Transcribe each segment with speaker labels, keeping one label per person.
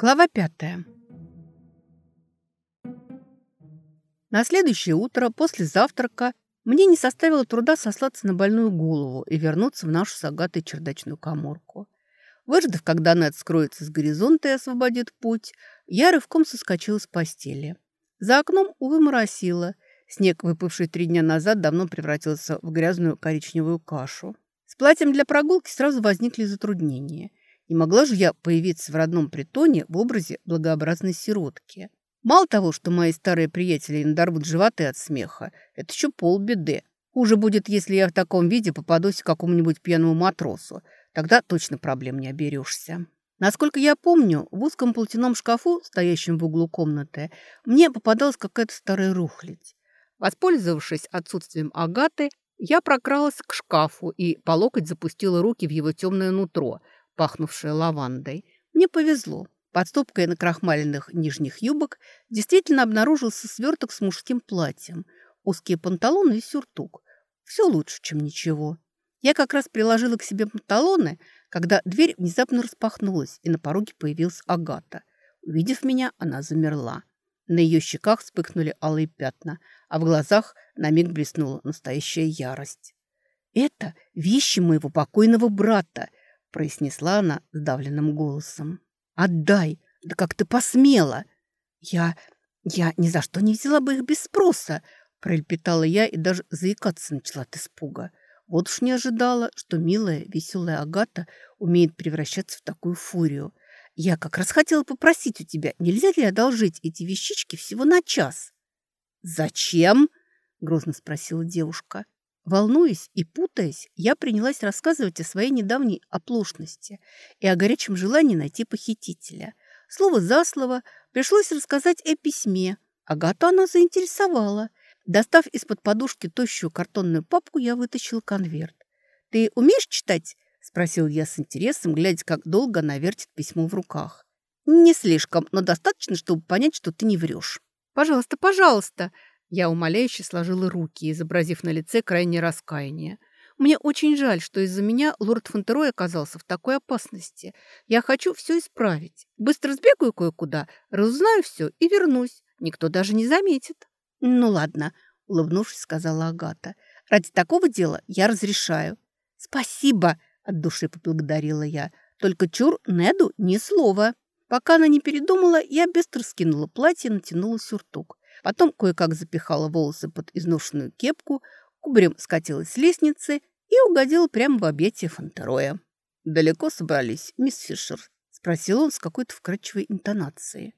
Speaker 1: Глава пятая. На следующее утро после завтрака мне не составило труда сослаться на больную голову и вернуться в нашу с Агатой чердачную коморку. Выждав, когда Нед скроется с горизонта и освободит путь, я рывком соскочила с постели. За окном, увы, моросило. Снег, выпавший три дня назад, давно превратился в грязную коричневую кашу. С платьем для прогулки сразу возникли затруднения. Не могла же я появиться в родном притоне в образе благообразной сиротки. Мало того, что мои старые приятели надорвут животы от смеха, это еще полбеды. Хуже будет, если я в таком виде попадусь к какому-нибудь пьяному матросу. Тогда точно проблем не оберешься. Насколько я помню, в узком полотяном шкафу, стоящем в углу комнаты, мне попадалась какая-то старая рухлядь. Воспользовавшись отсутствием Агаты, я прокралась к шкафу и по локоть запустила руки в его темное нутро, пахнувшее лавандой. Мне повезло. Под стопкой накрахмаленных нижних юбок действительно обнаружился сверток с мужским платьем, узкие панталоны и сюртук. Все лучше, чем ничего. Я как раз приложила к себе панталоны, когда дверь внезапно распахнулась, и на пороге появилась Агата. Увидев меня, она замерла. На ее щеках вспыхнули алые пятна, а в глазах на миг блеснула настоящая ярость. «Это вещи моего покойного брата», – произнесла она сдавленным голосом. Отдай! Да как ты посмела!» «Я... я ни за что не взяла бы их без спроса!» Пролепетала я и даже заикаться начала от испуга. Вот уж не ожидала, что милая, веселая Агата умеет превращаться в такую фурию. Я как раз хотела попросить у тебя, нельзя ли одолжить эти вещички всего на час? «Зачем?» – грозно спросила девушка. Волнуясь и путаясь, я принялась рассказывать о своей недавней оплошности и о горячем желании найти похитителя. Слово за слово пришлось рассказать о письме. Агату она заинтересовала. Достав из-под подушки тощую картонную папку, я вытащил конверт. «Ты умеешь читать?» – спросил я с интересом, глядя, как долго она вертит письмо в руках. «Не слишком, но достаточно, чтобы понять, что ты не врешь». «Пожалуйста, пожалуйста!» Я умоляюще сложила руки, изобразив на лице крайнее раскаяние. Мне очень жаль, что из-за меня лорд Фонтерой оказался в такой опасности. Я хочу все исправить. Быстро сбегаю кое-куда, разузнаю все и вернусь. Никто даже не заметит. Ну ладно, улыбнувшись, сказала Агата. Ради такого дела я разрешаю. Спасибо, от души поблагодарила я. Только чур Неду ни слова. Пока она не передумала, я быстро скинула платье и натянула сюртук. Потом кое-как запихала волосы под изношенную кепку, кубарем скатилась с лестницы и угодила прямо в объятия Фонтероя. «Далеко собрались, мисс Фишер?» – спросил он с какой-то вкрадчивой интонацией.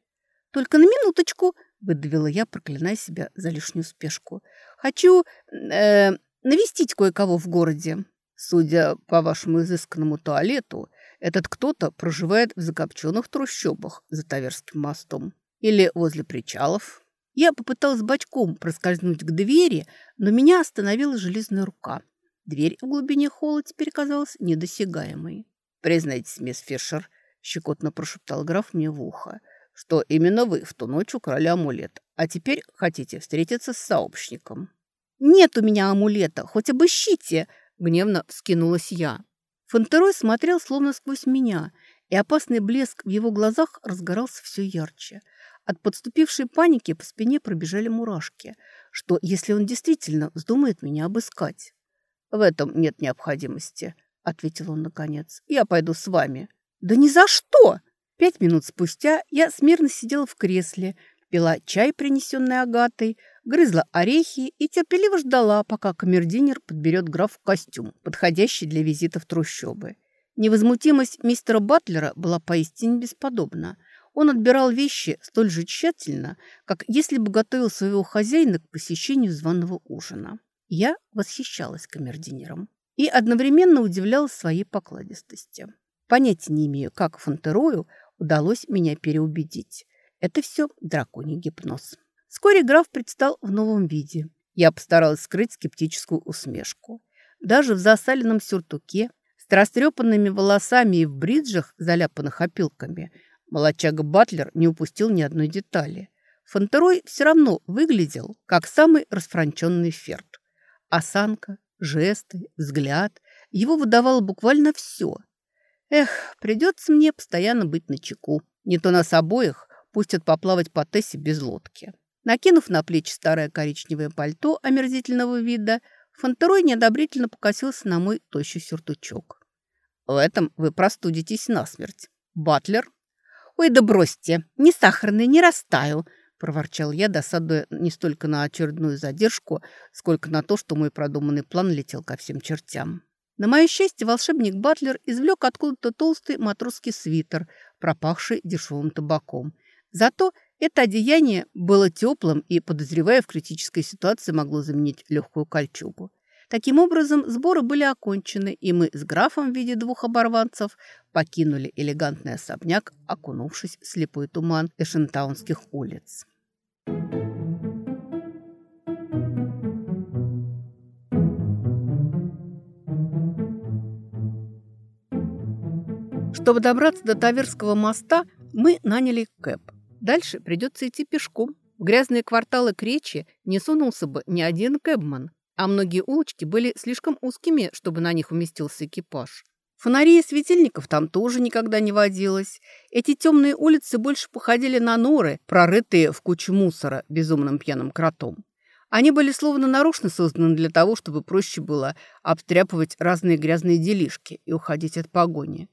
Speaker 1: «Только на минуточку», – выдавила я, проклиная себя за лишнюю спешку. «Хочу э, навестить кое-кого в городе». «Судя по вашему изысканному туалету, этот кто-то проживает в закопченных трущобах за Таверским мостом или возле причалов». Я попыталась бочком проскользнуть к двери, но меня остановила железная рука. Дверь в глубине холла теперь казалась недосягаемой. «Признайтесь, мисс Фишер», — щекотно прошептал граф мне в ухо, «что именно вы в ту ночь украли амулет, а теперь хотите встретиться с сообщником». «Нет у меня амулета, хоть обыщите!» — гневно вскинулась я. Фонтерой смотрел словно сквозь меня, и опасный блеск в его глазах разгорался все ярче — от подступившей паники по спине пробежали мурашки. Что, если он действительно вздумает меня обыскать? «В этом нет необходимости», — ответил он наконец. «Я пойду с вами». «Да ни за что!» Пять минут спустя я смирно сидела в кресле, пила чай, принесенный Агатой, грызла орехи и терпеливо ждала, пока камердинер подберет граф костюм, подходящий для визита в трущобы. Невозмутимость мистера Батлера была поистине бесподобна — он отбирал вещи столь же тщательно, как если бы готовил своего хозяина к посещению званого ужина. Я восхищалась камердинером и одновременно удивлялась своей покладистости. Понятия не имею, как Фонтерою удалось меня переубедить. Это все драконий гипноз. Вскоре граф предстал в новом виде. Я постаралась скрыть скептическую усмешку. Даже в засаленном сюртуке, С растрепанными волосами и в бриджах, заляпанных опилками, молочага Батлер не упустил ни одной детали. Фонтерой все равно выглядел, как самый расфранченный ферт. Осанка, жесты, взгляд. Его выдавало буквально все. Эх, придется мне постоянно быть начеку. Не то нас обоих пустят поплавать по Тессе без лодки. Накинув на плечи старое коричневое пальто омерзительного вида, Фонтерой неодобрительно покосился на мой тощий сюртучок. «В этом вы простудитесь насмерть. Батлер?» «Ой, да бросьте, не сахарный, не растаю», – проворчал я, досадуя не столько на очередную задержку, сколько на то, что мой продуманный план летел ко всем чертям. На мое счастье, волшебник Батлер извлек откуда-то толстый матросский свитер, пропахший дешевым табаком. Зато это одеяние было теплым и, подозревая, в критической ситуации могло заменить легкую кольчугу. Таким образом, сборы были окончены, и мы с графом в виде двух оборванцев покинули элегантный особняк, окунувшись в слепой туман эшентаунских улиц. Чтобы добраться до Таверского моста, мы наняли кэп. Дальше придется идти пешком. В грязные кварталы Кречи не сунулся бы ни один кэбман, а многие улочки были слишком узкими, чтобы на них уместился экипаж. Фонарей и светильников там тоже никогда не водилось. Эти темные улицы больше походили на норы, прорытые в кучу мусора безумным пьяным кротом. Они были словно нарочно созданы для того, чтобы проще было обстряпывать разные грязные делишки и уходить от погони.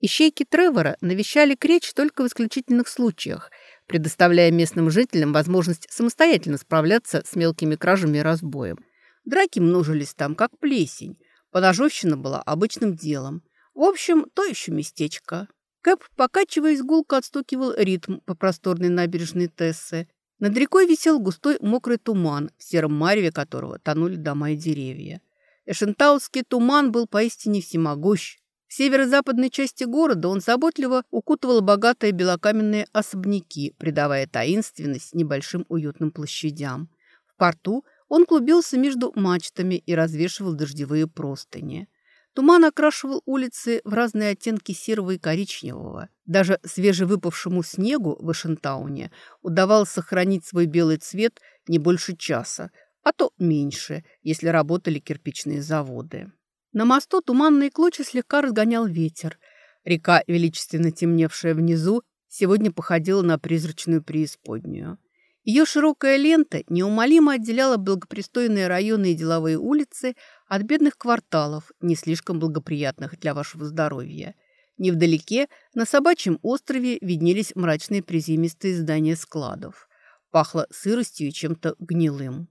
Speaker 1: Ищейки Тревора навещали Креч только в исключительных случаях, предоставляя местным жителям возможность самостоятельно справляться с мелкими кражами и разбоем. Драки множились там, как плесень. Поножовщина была обычным делом. В общем, то еще местечко. Кэп, покачиваясь, гулко отстукивал ритм по просторной набережной Тессы. Над рекой висел густой мокрый туман, в сером мареве которого тонули дома и деревья. Эшентаутский туман был поистине всемогущ, в северо-западной части города он заботливо укутывал богатые белокаменные особняки, придавая таинственность небольшим уютным площадям. В порту он клубился между мачтами и развешивал дождевые простыни. Туман окрашивал улицы в разные оттенки серого и коричневого. Даже свежевыпавшему снегу в Эшентауне удавалось сохранить свой белый цвет не больше часа, а то меньше, если работали кирпичные заводы. На мосту туманные клочья слегка разгонял ветер. Река, величественно темневшая внизу, сегодня походила на призрачную преисподнюю. Ее широкая лента неумолимо отделяла благопристойные районы и деловые улицы от бедных кварталов, не слишком благоприятных для вашего здоровья. Невдалеке, на собачьем острове, виднелись мрачные приземистые здания складов. Пахло сыростью и чем-то гнилым.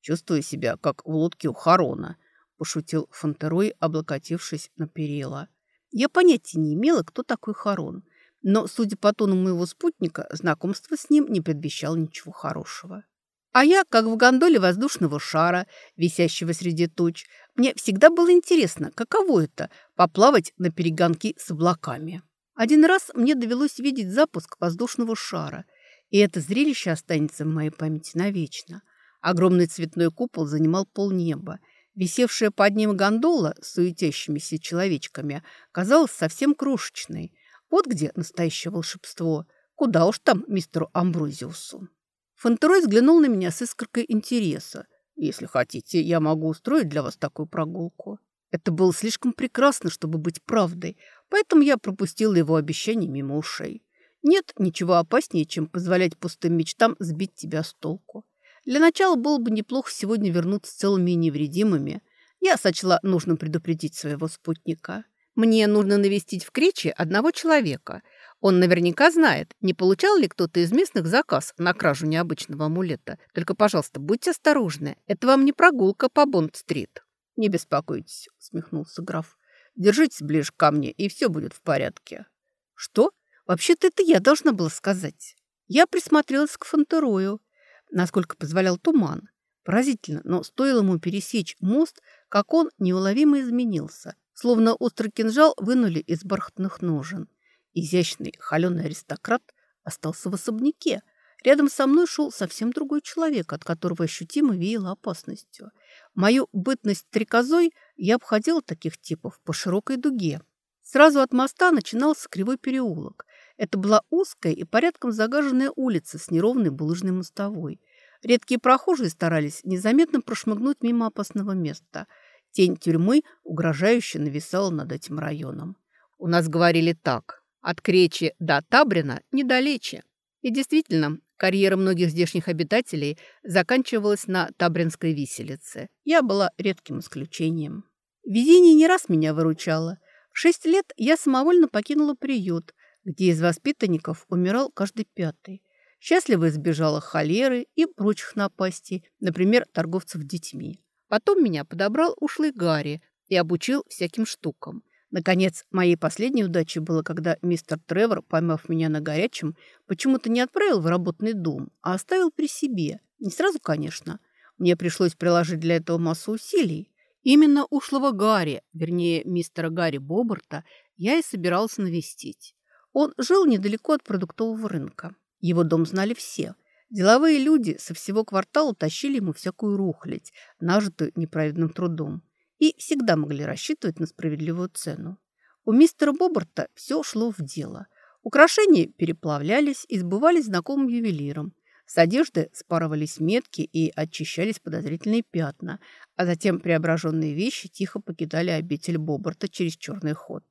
Speaker 1: Чувствую себя, как в лодке у Харона –– пошутил Фонтерой, облокотившись на перила. Я понятия не имела, кто такой Харон, но, судя по тону моего спутника, знакомство с ним не предвещало ничего хорошего. А я, как в гондоле воздушного шара, висящего среди туч, мне всегда было интересно, каково это – поплавать на перегонки с облаками. Один раз мне довелось видеть запуск воздушного шара, и это зрелище останется в моей памяти навечно. Огромный цветной купол занимал полнеба – Висевшая под ним гондола с суетящимися человечками казалась совсем крошечной. Вот где настоящее волшебство. Куда уж там мистеру Амброзиусу. Фонтерой взглянул на меня с искоркой интереса. «Если хотите, я могу устроить для вас такую прогулку». Это было слишком прекрасно, чтобы быть правдой, поэтому я пропустила его обещание мимо ушей. Нет ничего опаснее, чем позволять пустым мечтам сбить тебя с толку. Для начала было бы неплохо сегодня вернуться целыми и невредимыми. Я сочла нужно предупредить своего спутника. Мне нужно навестить в Крече одного человека. Он наверняка знает, не получал ли кто-то из местных заказ на кражу необычного амулета. Только, пожалуйста, будьте осторожны. Это вам не прогулка по Бонд-стрит. «Не беспокойтесь», — усмехнулся граф. «Держитесь ближе ко мне, и все будет в порядке». «Что? Вообще-то это я должна была сказать». Я присмотрелась к Фонтерою насколько позволял туман. Поразительно, но стоило ему пересечь мост, как он неуловимо изменился, словно острый кинжал вынули из бархатных ножен. Изящный холеный аристократ остался в особняке. Рядом со мной шел совсем другой человек, от которого ощутимо веяло опасностью. Мою бытность трикозой я обходила таких типов по широкой дуге. Сразу от моста начинался кривой переулок. Это была узкая и порядком загаженная улица с неровной булыжной мостовой. Редкие прохожие старались незаметно прошмыгнуть мимо опасного места. Тень тюрьмы угрожающе нависала над этим районом. У нас говорили так. От Кречи до Табрина недалече. И действительно, карьера многих здешних обитателей заканчивалась на Табринской виселице. Я была редким исключением. Везение не раз меня выручало. В шесть лет я самовольно покинула приют, где из воспитанников умирал каждый пятый. Счастливо избежала холеры и прочих напастей, например, торговцев детьми. Потом меня подобрал ушлый Гарри и обучил всяким штукам. Наконец, моей последней удачей было, когда мистер Тревор, поймав меня на горячем, почему-то не отправил в работный дом, а оставил при себе. Не сразу, конечно. Мне пришлось приложить для этого массу усилий. Именно ушлого Гарри, вернее, мистера Гарри Бобарта, я и собирался навестить. Он жил недалеко от продуктового рынка. Его дом знали все. Деловые люди со всего квартала тащили ему всякую рухлядь, нажитую неправедным трудом и всегда могли рассчитывать на справедливую цену. У мистера Бобарта все шло в дело. Украшения переплавлялись и сбывались знакомым ювелиром. С одежды спарывались метки и очищались подозрительные пятна, а затем преображенные вещи тихо покидали обитель Бобарта через черный ход.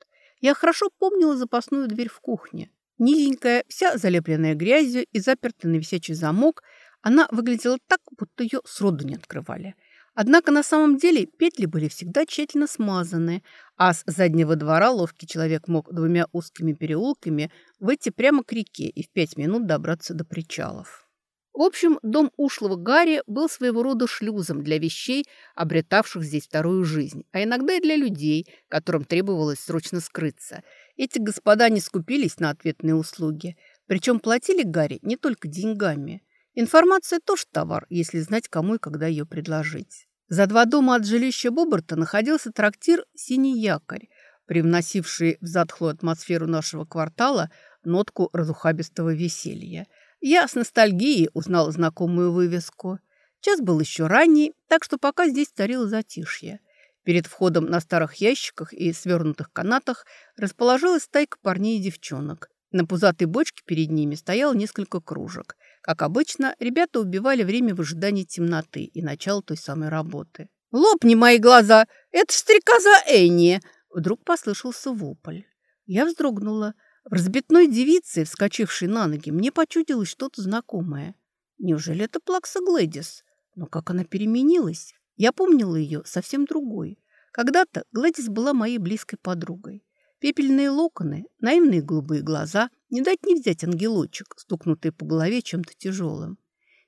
Speaker 1: Я хорошо помнила запасную дверь в кухне. Низенькая, вся залепленная грязью и запертая на висячий замок, она выглядела так, будто ее сроду не открывали – Однако на самом деле петли были всегда тщательно смазаны, а с заднего двора ловкий человек мог двумя узкими переулками выйти прямо к реке и в пять минут добраться до причалов. В общем, дом ушлого Гарри был своего рода шлюзом для вещей, обретавших здесь вторую жизнь, а иногда и для людей, которым требовалось срочно скрыться. Эти господа не скупились на ответные услуги, причем платили Гарри не только деньгами. Информация тоже товар, если знать, кому и когда ее предложить. За два дома от жилища Боберта находился трактир «Синий якорь», привносивший в затхлую атмосферу нашего квартала нотку разухабистого веселья. Я с ностальгией узнала знакомую вывеску. Час был еще ранний, так что пока здесь царило затишье. Перед входом на старых ящиках и свернутых канатах расположилась стайка парней и девчонок. На пузатой бочке перед ними стояло несколько кружек. Как обычно, ребята убивали время в ожидании темноты и начала той самой работы. «Лопни мои глаза! Это стрекоза Энни!» Вдруг послышался вопль. Я вздрогнула. Разбитной девице, вскочившей на ноги, мне почудилось что-то знакомое. Неужели это Плакса Глэдис? Но как она переменилась? Я помнила ее совсем другой. Когда-то Глэдис была моей близкой подругой. Пепельные локоны, наивные голубые глаза, не дать не взять ангелочек, стукнутый по голове чем-то тяжелым.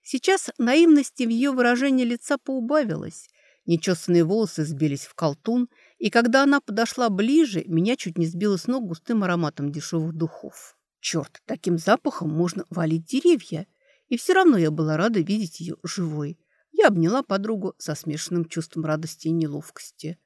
Speaker 1: Сейчас наивности в ее выражении лица поубавилось. Нечесанные волосы сбились в колтун, и когда она подошла ближе, меня чуть не сбило с ног густым ароматом дешевых духов. Черт, таким запахом можно валить деревья. И все равно я была рада видеть ее живой. Я обняла подругу со смешанным чувством радости и неловкости.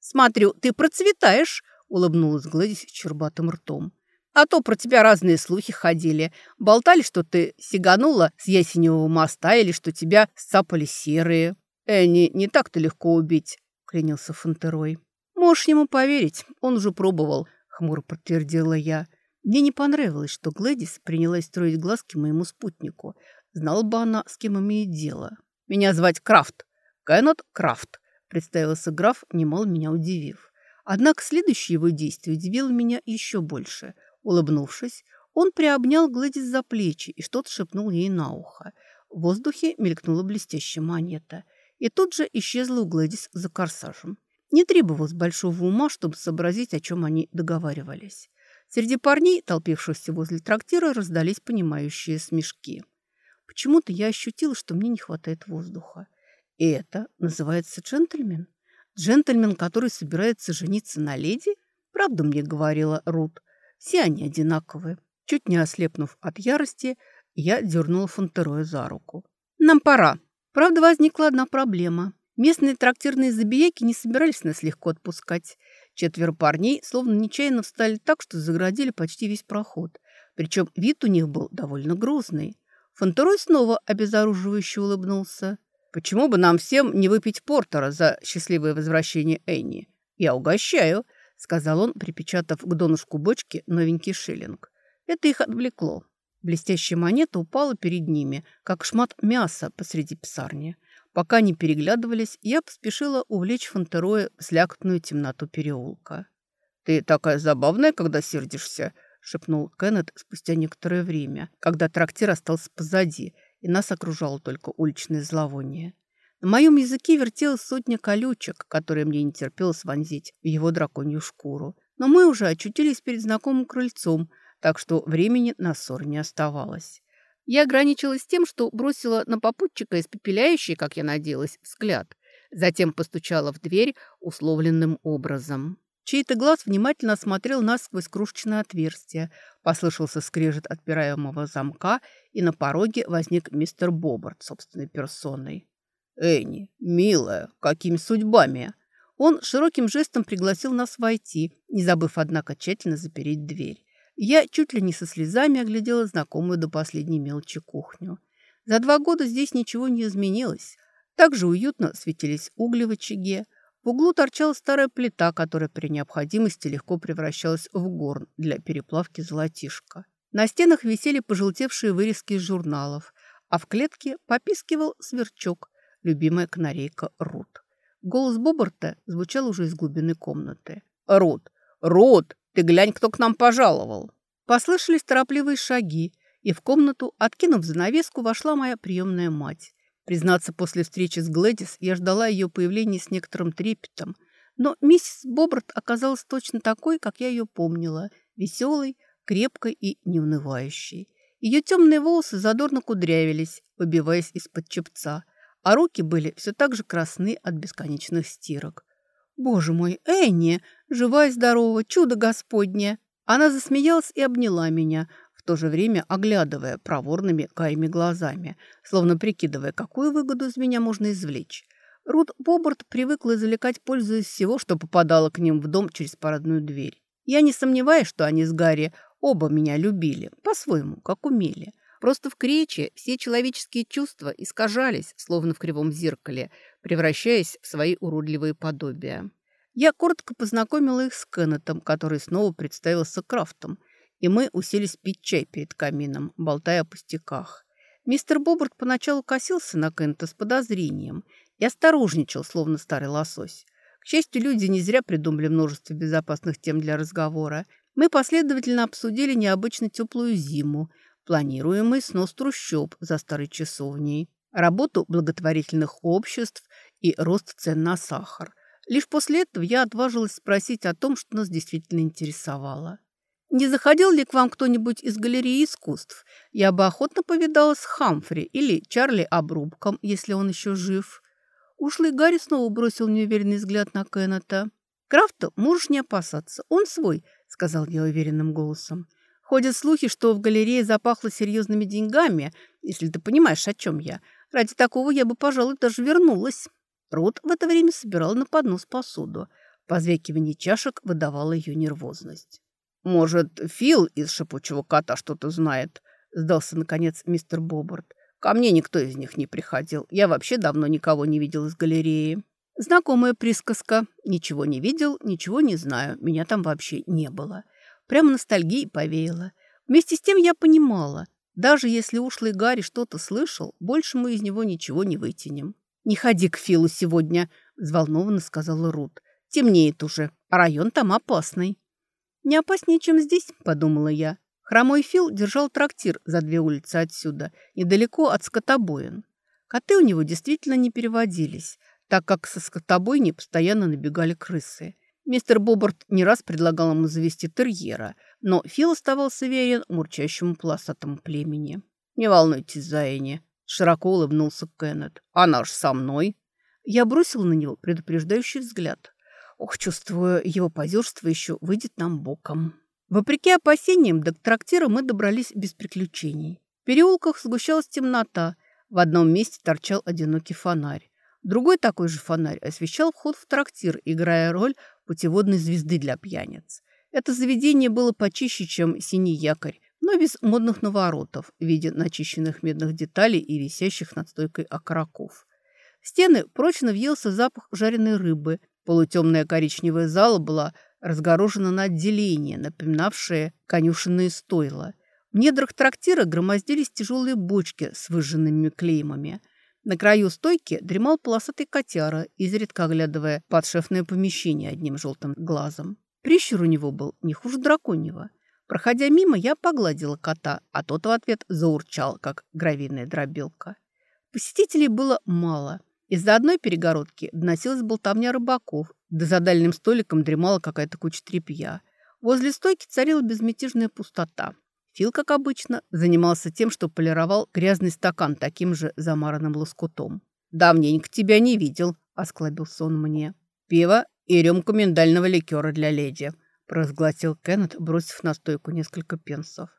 Speaker 1: «Смотрю, ты процветаешь!» улыбнулась Гладys чербатым ртом. А то про тебя разные слухи ходили. Болтали, что ты сиганула с Ясеневого моста или что тебя сцапали серые. Энни не так-то легко убить, клянился Фонтерой. Можешь ему поверить, он уже пробовал, хмуро подтвердила я. Мне не понравилось, что Глэдис принялась строить глазки моему спутнику. Знала бы она, с кем имеет дело. Меня звать Крафт. Кеннет Крафт, представился граф, немало меня удивив. Однако следующее его действие удивило меня еще больше. Улыбнувшись, он приобнял Гладис за плечи и что-то шепнул ей на ухо. В воздухе мелькнула блестящая монета. И тут же исчезла у Гладис за корсажем. Не требовалось большого ума, чтобы сообразить, о чем они договаривались. Среди парней, толпившихся возле трактира, раздались понимающие смешки. Почему-то я ощутила, что мне не хватает воздуха. И это называется джентльмен. Джентльмен, который собирается жениться на леди? Правду мне говорила Рут. Все они одинаковые. Чуть не ослепнув от ярости, я дернула Фонтероя за руку. «Нам пора. Правда, возникла одна проблема. Местные трактирные забияки не собирались нас легко отпускать. Четверо парней словно нечаянно встали так, что заградили почти весь проход. Причем вид у них был довольно грозный. Фонтерой снова обезоруживающе улыбнулся. «Почему бы нам всем не выпить портера за счастливое возвращение Энни? Я угощаю», — сказал он, припечатав к донышку бочки новенький шиллинг. Это их отвлекло. Блестящая монета упала перед ними, как шмат мяса посреди псарни. Пока не переглядывались, я поспешила увлечь Фонтероя в слякотную темноту переулка. «Ты такая забавная, когда сердишься», — шепнул Кеннет спустя некоторое время, когда трактир остался позади, и нас окружало только уличное зловоние. На моем языке вертелась сотня колючек, которые мне не терпелось вонзить в его драконью шкуру. Но мы уже очутились перед знакомым крыльцом, так что времени на ссор не оставалось. Я ограничилась тем, что бросила на попутчика испепеляющий, как я надеялась, взгляд. Затем постучала в дверь условленным образом. Чей-то глаз внимательно осмотрел нас сквозь крошечное отверстие. Послышался скрежет отпираемого замка, и на пороге возник мистер Бобарт собственной персоной. «Энни, милая, какими судьбами?» Он широким жестом пригласил нас войти, не забыв, однако, тщательно запереть дверь. Я чуть ли не со слезами оглядела знакомую до последней мелочи кухню. За два года здесь ничего не изменилось. Также уютно светились угли в очаге. В углу торчала старая плита, которая при необходимости легко превращалась в горн для переплавки золотишка. На стенах висели пожелтевшие вырезки из журналов, а в клетке попискивал сверчок, любимая канарейка Рут. Голос Бобарта звучал уже из глубины комнаты. «Рут! Рут! Ты глянь, кто к нам пожаловал!» Послышались торопливые шаги, и в комнату, откинув занавеску, вошла моя приемная мать. Признаться, после встречи с Глэдис я ждала ее появления с некоторым трепетом, но миссис Бобарт оказалась точно такой, как я ее помнила, веселой, крепкой и неунывающей. Ее темные волосы задорно кудрявились, выбиваясь из-под чепца, а руки были все так же красны от бесконечных стирок. «Боже мой, Энни! Жива и здорова, чудо Господне!» Она засмеялась и обняла меня, в то же время оглядывая проворными каями глазами, словно прикидывая, какую выгоду из меня можно извлечь. Рут Бобарт привыкла извлекать пользу из всего, что попадало к ним в дом через парадную дверь. Я не сомневаюсь, что они с Гарри оба меня любили, по-своему, как умели. Просто в крече все человеческие чувства искажались, словно в кривом зеркале, превращаясь в свои уродливые подобия. Я коротко познакомила их с Кеннетом, который снова представился Крафтом, и мы уселись пить чай перед камином, болтая о пустяках. Мистер Бобарт поначалу косился на Кеннета с подозрением и осторожничал, словно старый лосось. К счастью, люди не зря придумали множество безопасных тем для разговора. Мы последовательно обсудили необычно теплую зиму, планируемый снос трущоб за старой часовней, работу благотворительных обществ и рост цен на сахар. Лишь после этого я отважилась спросить о том, что нас действительно интересовало. Не заходил ли к вам кто-нибудь из галереи искусств? Я бы охотно повидалась с Хамфри или Чарли Обрубком, если он еще жив. Ушлый Гарри снова бросил неуверенный взгляд на Кеннета. «Крафта можешь не опасаться, он свой», — сказал я уверенным голосом. Ходят слухи, что в галерее запахло серьезными деньгами, если ты понимаешь, о чем я. Ради такого я бы, пожалуй, даже вернулась. Рот в это время собирал на поднос посуду. Позвякивание чашек выдавало ее нервозность. «Может, Фил из «Шипучего кота» что-то знает?» – сдался, наконец, мистер Бобарт. «Ко мне никто из них не приходил. Я вообще давно никого не видел из галереи». Знакомая присказка. «Ничего не видел, ничего не знаю. Меня там вообще не было». Прямо ностальгии повеяло. Вместе с тем я понимала, даже если ушлый Гарри что-то слышал, больше мы из него ничего не вытянем. «Не ходи к Филу сегодня», – взволнованно сказала Рут. «Темнеет уже, а район там опасный». «Не опаснее, чем здесь», – подумала я. Хромой Фил держал трактир за две улицы отсюда, недалеко от скотобоин. Коты у него действительно не переводились, так как со скотобойни постоянно набегали крысы. Мистер Бобарт не раз предлагал ему завести терьера, но Фил оставался верен мурчащему полосатому племени. «Не волнуйтесь за Энни», — широко улыбнулся Кеннет. «Она ж со мной». Я бросил на него предупреждающий взгляд. Ох, чувствую, его позерство еще выйдет нам боком. Вопреки опасениям, до трактира мы добрались без приключений. В переулках сгущалась темнота. В одном месте торчал одинокий фонарь. Другой такой же фонарь освещал вход в трактир, играя роль путеводной звезды для пьяниц. Это заведение было почище, чем синий якорь, но без модных наворотов в виде начищенных медных деталей и висящих над стойкой окороков. В стены прочно въелся запах жареной рыбы. Полутемная коричневая зала была разгорожена на отделение, напоминавшее конюшенные стойла. В недрах трактира громоздились тяжелые бочки с выжженными клеймами. На краю стойки дремал полосатый котяра, изредка оглядывая подшефное помещение одним желтым глазом. Прищур у него был не хуже драконьего. Проходя мимо, я погладила кота, а тот в ответ заурчал, как гравийная дробилка. Посетителей было мало. Из-за одной перегородки доносилась болтовня рыбаков, да за дальним столиком дремала какая-то куча тряпья. Возле стойки царила безмятежная пустота. Фил, как обычно, занимался тем, что полировал грязный стакан таким же замаранным лоскутом. «Давненько тебя не видел», — осклабился он мне. «Пиво и рюмку миндального ликера для леди», — провозгласил Кеннет, бросив на стойку несколько пенсов.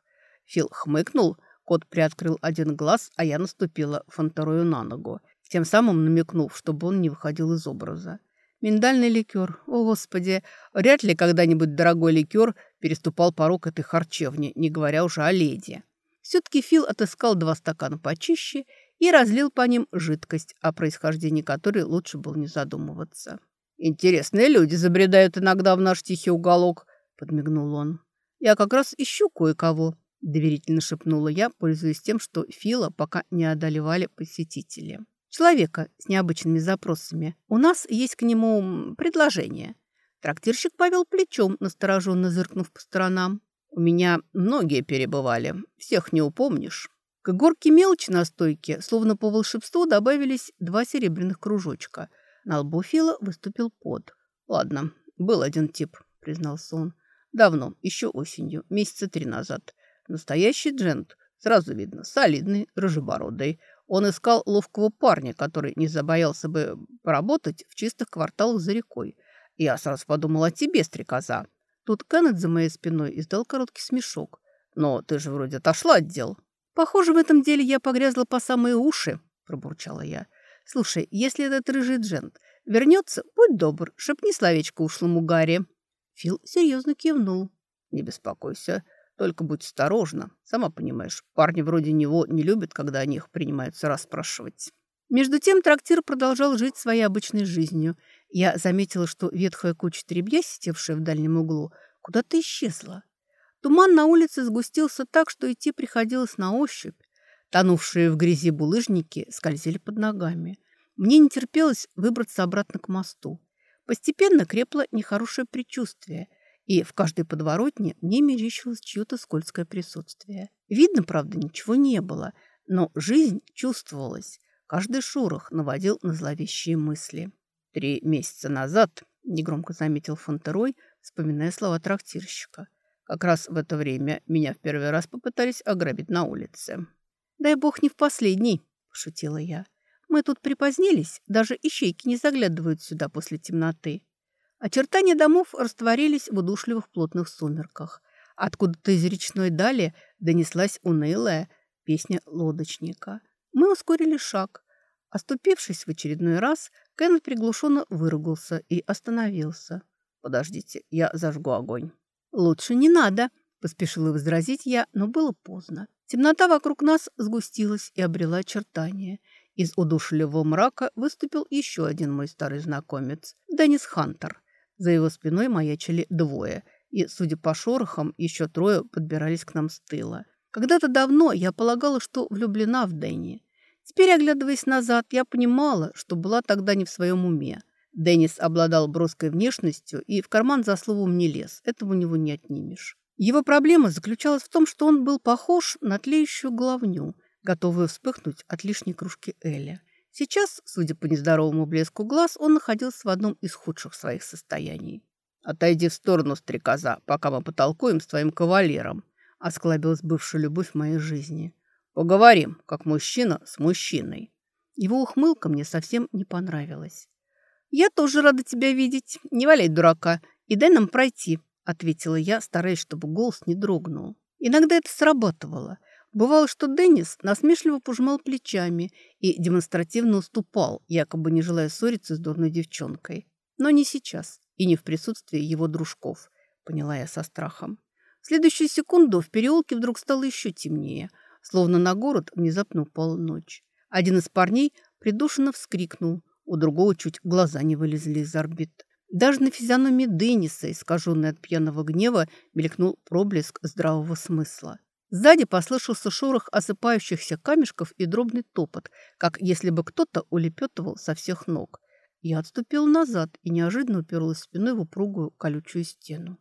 Speaker 1: Фил хмыкнул, кот приоткрыл один глаз, а я наступила фонторою на ногу, тем самым намекнув, чтобы он не выходил из образа. Миндальный ликер. О, Господи, вряд ли когда-нибудь дорогой ликер переступал порог этой харчевни, не говоря уже о леди. Все-таки Фил отыскал два стакана почище и разлил по ним жидкость, о происхождении которой лучше было не задумываться. «Интересные люди забредают иногда в наш тихий уголок», — подмигнул он. «Я как раз ищу кое-кого», — доверительно шепнула я, пользуясь тем, что Фила пока не одолевали посетители человека с необычными запросами. У нас есть к нему предложение». Трактирщик повел плечом, настороженно зыркнув по сторонам. «У меня многие перебывали. Всех не упомнишь». К горке мелочи на стойке, словно по волшебству, добавились два серебряных кружочка. На лбу Фила выступил пот. «Ладно, был один тип», — признался он. «Давно, еще осенью, месяца три назад. Настоящий джент. Сразу видно, солидный, рыжебородый. Он искал ловкого парня, который не забоялся бы поработать в чистых кварталах за рекой. Я сразу подумал о тебе, стрекоза. Тут Кеннет за моей спиной издал короткий смешок. Но ты же вроде отошла от дел. Похоже, в этом деле я погрязла по самые уши, пробурчала я. Слушай, если этот рыжий джент вернется, будь добр, шепни словечко ушлому Гарри. Фил серьезно кивнул. Не беспокойся, только будь осторожна. Сама понимаешь, парни вроде него не любят, когда о них принимаются расспрашивать. Между тем трактир продолжал жить своей обычной жизнью. Я заметила, что ветхая куча требья, сидевшая в дальнем углу, куда-то исчезла. Туман на улице сгустился так, что идти приходилось на ощупь. Тонувшие в грязи булыжники скользили под ногами. Мне не терпелось выбраться обратно к мосту. Постепенно крепло нехорошее предчувствие – и в каждой подворотне мне мерещилось чье-то скользкое присутствие. Видно, правда, ничего не было, но жизнь чувствовалась. Каждый шорох наводил на зловещие мысли. «Три месяца назад», — негромко заметил Фонтерой, вспоминая слова трактирщика, «как раз в это время меня в первый раз попытались ограбить на улице». «Дай бог не в последний», — пошутила я. «Мы тут припозднились, даже ищейки не заглядывают сюда после темноты». Очертания домов растворились в удушливых плотных сумерках. Откуда-то из речной дали донеслась унылая песня лодочника. Мы ускорили шаг. Оступившись в очередной раз, Кеннет приглушенно выругался и остановился. «Подождите, я зажгу огонь». «Лучше не надо», – поспешила возразить я, но было поздно. Темнота вокруг нас сгустилась и обрела очертания. Из удушливого мрака выступил еще один мой старый знакомец – Деннис Хантер. За его спиной маячили двое, и, судя по шорохам, еще трое подбирались к нам с тыла. Когда-то давно я полагала, что влюблена в Дэнни. Теперь, оглядываясь назад, я понимала, что была тогда не в своем уме. Деннис обладал броской внешностью и в карман за словом не лез. Этого у него не отнимешь. Его проблема заключалась в том, что он был похож на тлеющую головню, готовую вспыхнуть от лишней кружки Эля. Сейчас, судя по нездоровому блеску глаз, он находился в одном из худших своих состояний. «Отойди в сторону, стрекоза, пока мы потолкуем с твоим кавалером», — осклабилась бывшая любовь моей жизни. «Поговорим, как мужчина с мужчиной». Его ухмылка мне совсем не понравилась. «Я тоже рада тебя видеть. Не валяй дурака и дай нам пройти», — ответила я, стараясь, чтобы голос не дрогнул. Иногда это срабатывало — Бывало, что Деннис насмешливо пожимал плечами и демонстративно уступал, якобы не желая ссориться с дурной девчонкой. Но не сейчас и не в присутствии его дружков, поняла я со страхом. В следующую секунду в переулке вдруг стало еще темнее, словно на город внезапно упала ночь. Один из парней придушенно вскрикнул, у другого чуть глаза не вылезли из орбит. Даже на физиономии Денниса, искаженной от пьяного гнева, мелькнул проблеск здравого смысла. Сзади послышался шорох осыпающихся камешков и дробный топот, как если бы кто-то улепетывал со всех ног. Я отступил назад и неожиданно уперлась спиной в упругую колючую стену.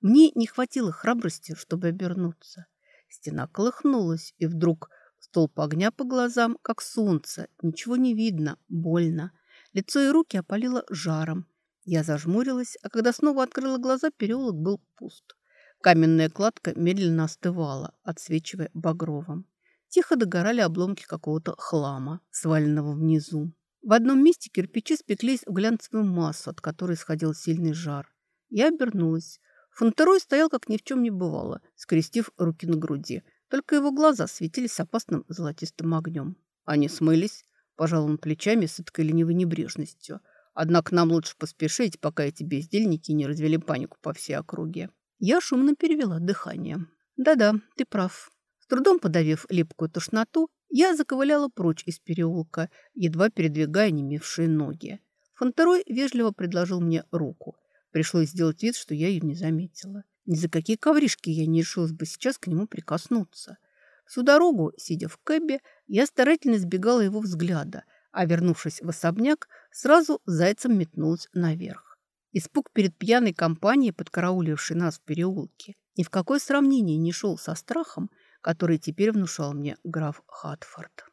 Speaker 1: Мне не хватило храбрости, чтобы обернуться. Стена колыхнулась, и вдруг столб огня по глазам, как солнце. Ничего не видно, больно. Лицо и руки опалило жаром. Я зажмурилась, а когда снова открыла глаза, переулок был пуст. Каменная кладка медленно остывала, отсвечивая багровым. Тихо догорали обломки какого-то хлама, сваленного внизу. В одном месте кирпичи спеклись в глянцевую массу, от которой исходил сильный жар. Я обернулась. Фонтерой стоял, как ни в чем не бывало, скрестив руки на груди. Только его глаза светились опасным золотистым огнем. Они смылись, пожал плечами с этой ленивой небрежностью. Однако нам лучше поспешить, пока эти бездельники не развели панику по всей округе. Я шумно перевела дыхание. Да-да, ты прав. С трудом подавив липкую тошноту, я заковыляла прочь из переулка, едва передвигая немевшие ноги. Фонтерой вежливо предложил мне руку. Пришлось сделать вид, что я ее не заметила. Ни за какие ковришки я не решилась бы сейчас к нему прикоснуться. Всю дорогу, сидя в кэбе, я старательно избегала его взгляда, а, вернувшись в особняк, сразу зайцем метнулась наверх. Испуг перед пьяной компанией, подкараулившей нас в переулке, ни в какое сравнение не шел со страхом, который теперь внушал мне граф Хатфорд.